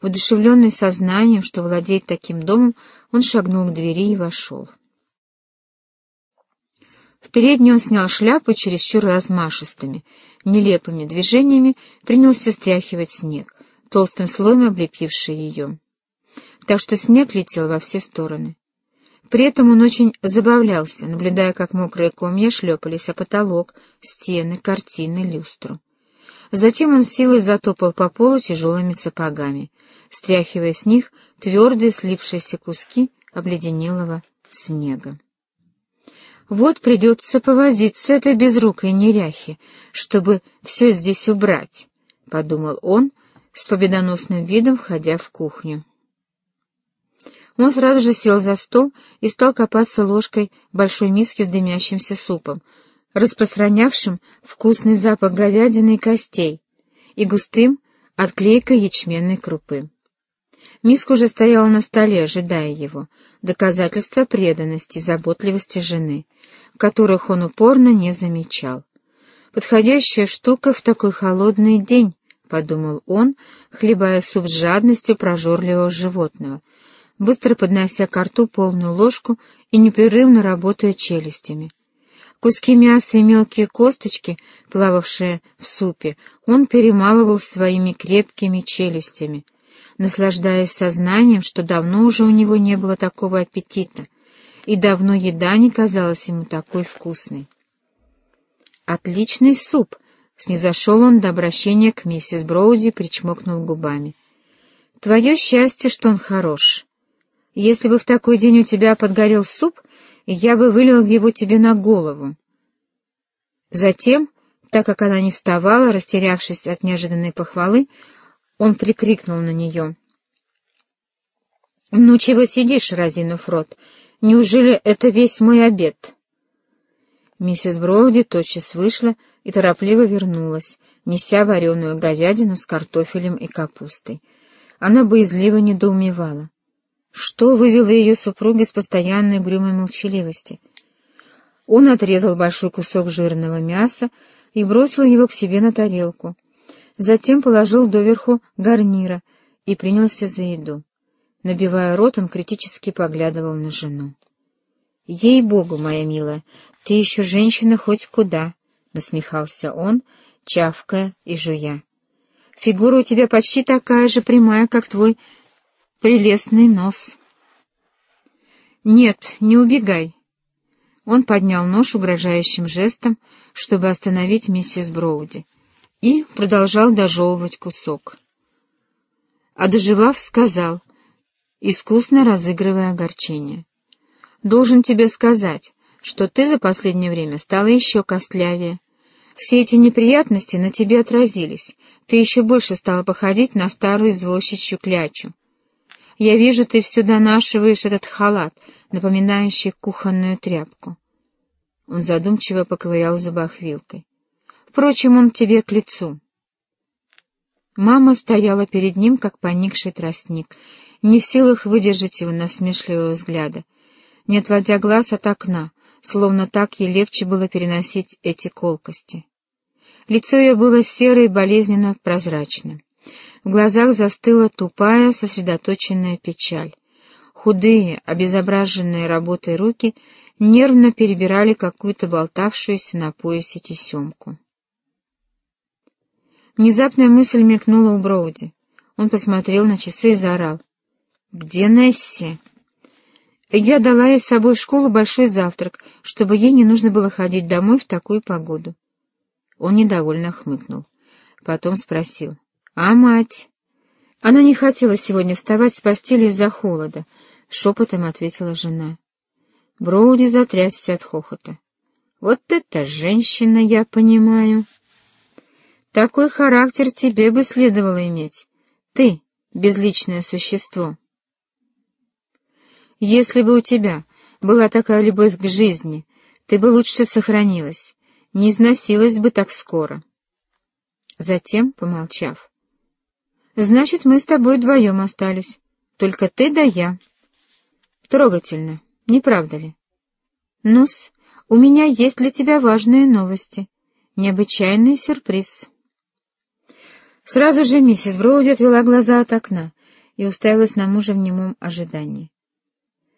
Воодушевленный сознанием, что владеет таким домом, он шагнул к двери и вошел. В передней он снял шляпу чересчур размашистыми, нелепыми движениями принялся стряхивать снег, толстым слоем облепивший ее. Так что снег летел во все стороны. При этом он очень забавлялся, наблюдая, как мокрые комья шлепались о потолок, стены, картины, люстру. Затем он силой затопал по полу тяжелыми сапогами, стряхивая с них твердые слипшиеся куски обледенелого снега. Вот придется повозиться этой безрукой неряхи, чтобы все здесь убрать, — подумал он с победоносным видом, входя в кухню. Он сразу же сел за стол и стал копаться ложкой большой миске с дымящимся супом, распространявшим вкусный запах говядины и костей, и густым от клейкой ячменной крупы. Миска уже стояла на столе, ожидая его, доказательства преданности и заботливости жены, которых он упорно не замечал. «Подходящая штука в такой холодный день», — подумал он, хлебая суп с жадностью прожорливого животного, быстро поднося к рту полную ложку и непрерывно работая челюстями. Куски мяса и мелкие косточки, плававшие в супе, он перемалывал своими крепкими челюстями, наслаждаясь сознанием, что давно уже у него не было такого аппетита, и давно еда не казалась ему такой вкусной. «Отличный суп!» — снизошел он до обращения к миссис Броуди, причмокнул губами. «Твое счастье, что он хорош. Если бы в такой день у тебя подгорел суп, я бы вылил его тебе на голову. Затем, так как она не вставала, растерявшись от неожиданной похвалы, он прикрикнул на нее. — Ну, чего сидишь, разинув рот? Неужели это весь мой обед? Миссис Броуди тотчас вышла и торопливо вернулась, неся вареную говядину с картофелем и капустой. Она боязливо недоумевала. Что вывело ее супруга с постоянной угрюмой молчаливости? Он отрезал большой кусок жирного мяса и бросил его к себе на тарелку. Затем положил доверху гарнира и принялся за еду. Набивая рот, он критически поглядывал на жену. «Ей-богу, моя милая, ты еще женщина хоть куда!» — насмехался он, чавкая и жуя. «Фигура у тебя почти такая же прямая, как твой прелестный нос. «Нет, не убегай». Он поднял нож угрожающим жестом, чтобы остановить миссис Броуди, и продолжал дожевывать кусок. А доживав, сказал, искусно разыгрывая огорчение. «Должен тебе сказать, что ты за последнее время стала еще костлявее. Все эти неприятности на тебе отразились, ты еще больше стала походить на старую извозчичью клячу. Я вижу, ты все донашиваешь этот халат, напоминающий кухонную тряпку. Он задумчиво поковырял в зубах вилкой. Впрочем, он тебе к лицу. Мама стояла перед ним, как поникший тростник, не в силах выдержать его насмешливого взгляда, не отводя глаз от окна, словно так ей легче было переносить эти колкости. Лицо ее было серо и болезненно прозрачным. В глазах застыла тупая, сосредоточенная печаль. Худые, обезображенные работой руки нервно перебирали какую-то болтавшуюся на поясе тесемку. Внезапная мысль мелькнула у Броуди. Он посмотрел на часы и заорал. «Где Несси?» Я дала ей с собой в школу большой завтрак, чтобы ей не нужно было ходить домой в такую погоду. Он недовольно хмыкнул. Потом спросил. «А мать?» Она не хотела сегодня вставать с постели из-за холода, — шепотом ответила жена. Броуди затрясся от хохота. «Вот это женщина, я понимаю!» «Такой характер тебе бы следовало иметь. Ты — безличное существо». «Если бы у тебя была такая любовь к жизни, ты бы лучше сохранилась, не износилась бы так скоро». Затем, помолчав, Значит, мы с тобой вдвоем остались. Только ты да я. Трогательно, не правда ли? Ну-с, у меня есть для тебя важные новости. Необычайный сюрприз. Сразу же миссис Броуди отвела глаза от окна и уставилась на мужа в немом ожидании.